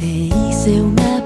É isso, eu não.